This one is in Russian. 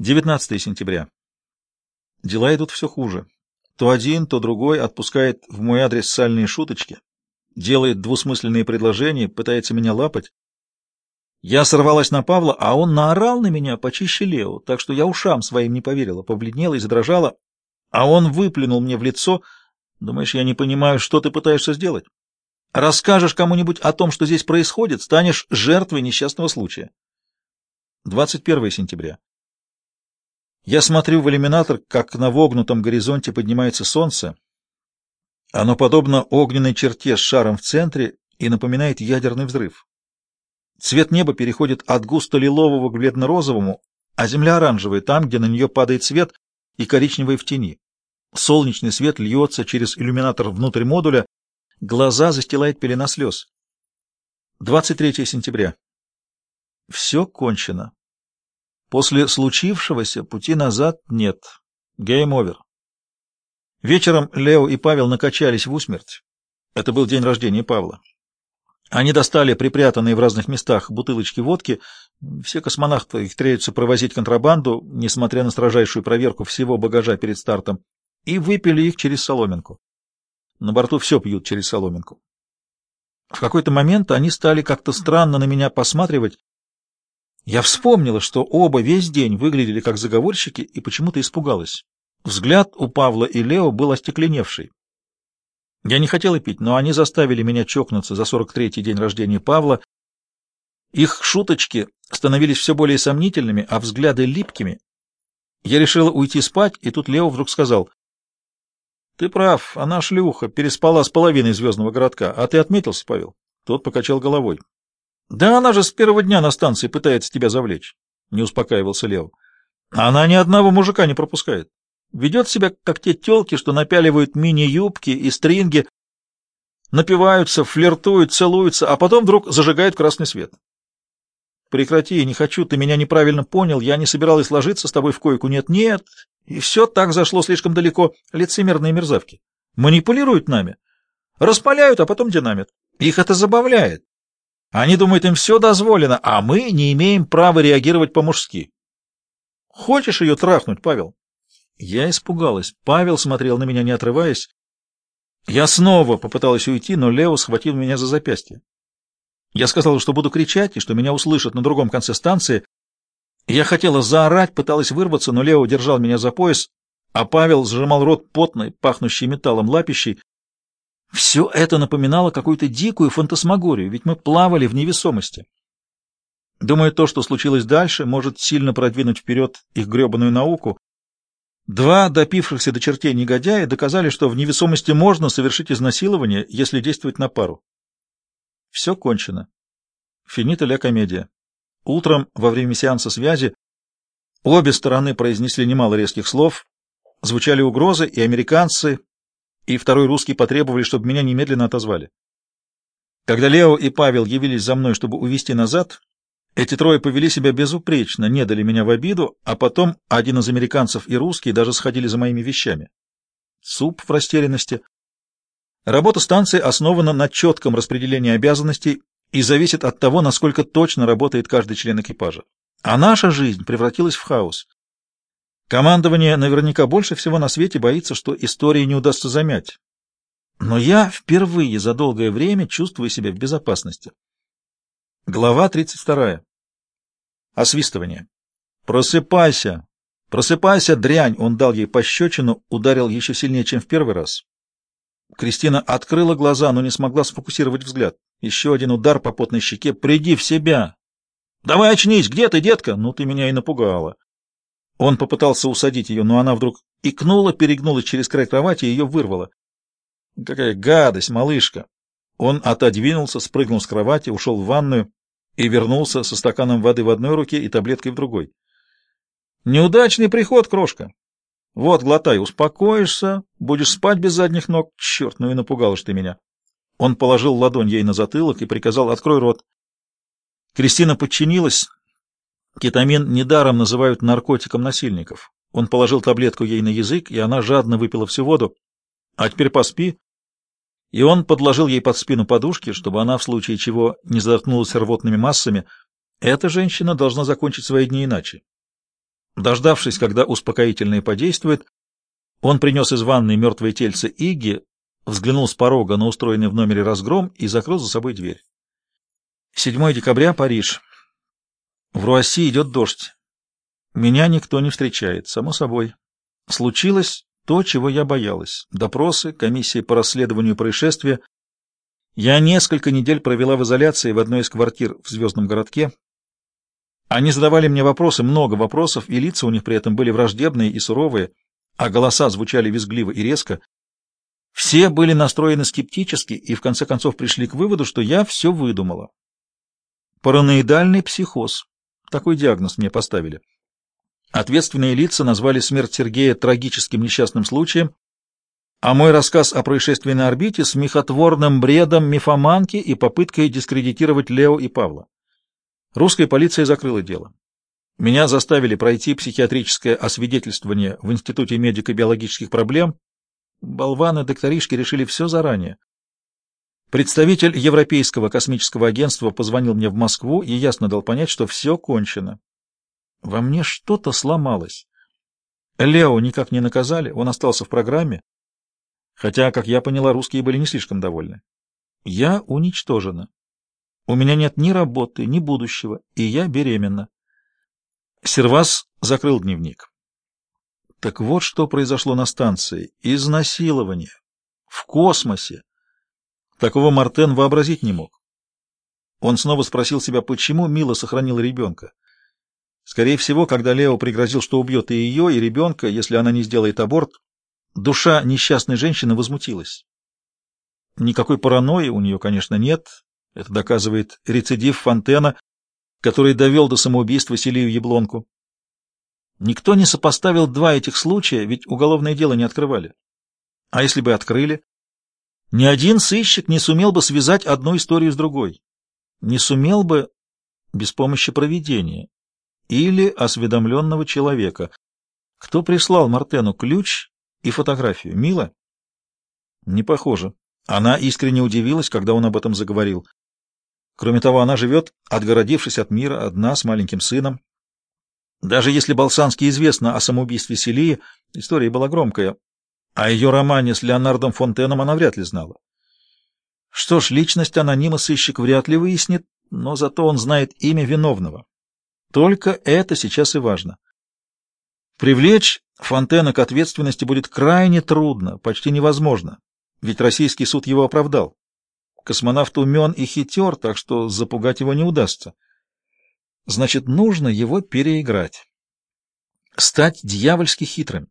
19 сентября. Дела идут все хуже. То один, то другой отпускает в мой адрес сальные шуточки, делает двусмысленные предложения, пытается меня лапать. Я сорвалась на Павла, а он наорал на меня почище Лео, так что я ушам своим не поверила, побледнела и задрожала, а он выплюнул мне в лицо. Думаешь, я не понимаю, что ты пытаешься сделать? Расскажешь кому-нибудь о том, что здесь происходит, станешь жертвой несчастного случая. 21 сентября. Я смотрю в иллюминатор, как на вогнутом горизонте поднимается солнце. Оно подобно огненной черте с шаром в центре и напоминает ядерный взрыв. Цвет неба переходит от густо-лилового к бледно-розовому, а земля оранжевая там, где на нее падает свет, и коричневый в тени. Солнечный свет льется через иллюминатор внутрь модуля, глаза застилает пелена слез. 23 сентября. Все кончено. После случившегося пути назад нет. Game over. Вечером Лео и Павел накачались вусмерть. Это был день рождения Павла. Они достали припрятанные в разных местах бутылочки водки. Все космонавты исхитряются провозить контрабанду, несмотря на строжайшую проверку всего багажа перед стартом, и выпили их через соломинку. На борту все пьют через соломинку. В какой-то момент они стали как-то странно на меня посматривать, я вспомнила, что оба весь день выглядели как заговорщики, и почему-то испугалась. Взгляд у Павла и Лео был остекленевший. Я не хотела пить, но они заставили меня чокнуться за 43-й день рождения Павла. Их шуточки становились все более сомнительными, а взгляды липкими. Я решила уйти спать, и тут Лео вдруг сказал, «Ты прав, она шлюха, переспала с половиной звездного городка. А ты отметился, Павел?» Тот покачал головой. Да она же с первого дня на станции пытается тебя завлечь, — не успокаивался Лев. Она ни одного мужика не пропускает. Ведет себя, как те телки, что напяливают мини-юбки и стринги, напиваются, флиртуют, целуются, а потом вдруг зажигают красный свет. Прекрати, не хочу, ты меня неправильно понял, я не собиралась ложиться с тобой в койку, нет-нет, и все так зашло слишком далеко, лицемерные мерзавки. Манипулируют нами, распаляют, а потом динамит. Их это забавляет. Они думают, им все дозволено, а мы не имеем права реагировать по-мужски. Хочешь ее трахнуть, Павел? Я испугалась. Павел смотрел на меня, не отрываясь. Я снова попыталась уйти, но Лео схватил меня за запястье. Я сказала, что буду кричать и что меня услышат на другом конце станции. Я хотела заорать, пыталась вырваться, но Лео держал меня за пояс, а Павел сжимал рот потной, пахнущей металлом лапищей. Все это напоминало какую-то дикую фантасмагорию, ведь мы плавали в невесомости. Думаю, то, что случилось дальше, может сильно продвинуть вперед их гребаную науку. Два допившихся до чертей негодяя доказали, что в невесомости можно совершить изнасилование, если действовать на пару. Все кончено. Финита ля комедия. Утром, во время сеанса связи, обе стороны произнесли немало резких слов, звучали угрозы, и американцы, и второй русский потребовали, чтобы меня немедленно отозвали. Когда Лео и Павел явились за мной, чтобы увезти назад, эти трое повели себя безупречно, не дали меня в обиду, а потом один из американцев и русский даже сходили за моими вещами. Суп в растерянности. Работа станции основана на четком распределении обязанностей и зависит от того, насколько точно работает каждый член экипажа. А наша жизнь превратилась в хаос. Командование наверняка больше всего на свете боится, что истории не удастся замять. Но я впервые за долгое время чувствую себя в безопасности. Глава 32. Освистывание. «Просыпайся! Просыпайся, дрянь!» Он дал ей пощечину, ударил еще сильнее, чем в первый раз. Кристина открыла глаза, но не смогла сфокусировать взгляд. Еще один удар по потной щеке. «Приди в себя!» «Давай очнись! Где ты, детка?» «Ну, ты меня и напугала!» Он попытался усадить ее, но она вдруг икнула, перегнулась через край кровати и ее вырвала. Какая гадость, малышка! Он отодвинулся, спрыгнул с кровати, ушел в ванную и вернулся со стаканом воды в одной руке и таблеткой в другой. Неудачный приход, крошка. Вот, глотай, успокоишься, будешь спать без задних ног. Черт, ну и напугала ты меня. Он положил ладонь ей на затылок и приказал «открой рот». Кристина подчинилась, Кетамин недаром называют наркотиком насильников. Он положил таблетку ей на язык, и она жадно выпила всю воду. А теперь поспи. И он подложил ей под спину подушки, чтобы она в случае чего не задохнулась рвотными массами. Эта женщина должна закончить свои дни иначе. Дождавшись, когда успокоительное подействует, он принес из ванной мертвое тельце Иги, взглянул с порога на устроенный в номере разгром и закрыл за собой дверь. 7 декабря, Париж. В Руасси идет дождь. Меня никто не встречает, само собой. Случилось то, чего я боялась. Допросы, комиссия по расследованию происшествия. Я несколько недель провела в изоляции в одной из квартир в Звездном городке. Они задавали мне вопросы, много вопросов, и лица у них при этом были враждебные и суровые, а голоса звучали визгливо и резко. Все были настроены скептически и в конце концов пришли к выводу, что я все выдумала. Параноидальный психоз. Такой диагноз мне поставили. Ответственные лица назвали смерть Сергея трагическим несчастным случаем, а мой рассказ о происшествии на орбите смехотворным бредом мифоманки и попыткой дискредитировать Лео и Павла. Русская полиция закрыла дело. Меня заставили пройти психиатрическое освидетельствование в Институте медико-биологических проблем. Болваны-докторишки решили все заранее. Представитель Европейского космического агентства позвонил мне в Москву и ясно дал понять, что все кончено. Во мне что-то сломалось. Лео никак не наказали, он остался в программе, хотя, как я поняла, русские были не слишком довольны. Я уничтожена. У меня нет ни работы, ни будущего, и я беременна. Сервас закрыл дневник. Так вот, что произошло на станции. Изнасилование. В космосе. Такого Мартен вообразить не мог. Он снова спросил себя, почему Мила сохранила ребенка. Скорее всего, когда Лео пригрозил, что убьет и ее, и ребенка, если она не сделает аборт, душа несчастной женщины возмутилась. Никакой паранойи у нее, конечно, нет, это доказывает рецидив Фонтена, который довел до самоубийства Селию Яблонку. Никто не сопоставил два этих случая, ведь уголовное дело не открывали. А если бы открыли? Ни один сыщик не сумел бы связать одну историю с другой. Не сумел бы без помощи провидения или осведомленного человека. Кто прислал Мартену ключ и фотографию? Мила? Не похоже. Она искренне удивилась, когда он об этом заговорил. Кроме того, она живет, отгородившись от мира, одна с маленьким сыном. Даже если Болсанский известно о самоубийстве Селии, история была громкая, а ее романе с Леонардом Фонтеном она вряд ли знала. Что ж, личность анонима сыщик вряд ли выяснит, но зато он знает имя виновного. Только это сейчас и важно. Привлечь Фонтена к ответственности будет крайне трудно, почти невозможно, ведь российский суд его оправдал. Космонавт умен и хитер, так что запугать его не удастся. Значит, нужно его переиграть. Стать дьявольски хитрым.